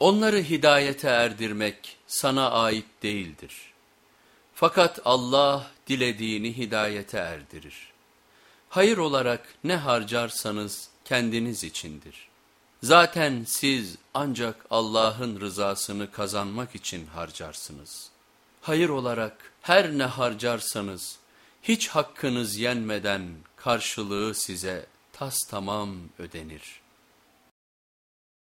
Onları hidayete erdirmek sana ait değildir. Fakat Allah dilediğini hidayete erdirir. Hayır olarak ne harcarsanız kendiniz içindir. Zaten siz ancak Allah'ın rızasını kazanmak için harcarsınız. Hayır olarak her ne harcarsanız hiç hakkınız yenmeden karşılığı size tas tamam ödenir.''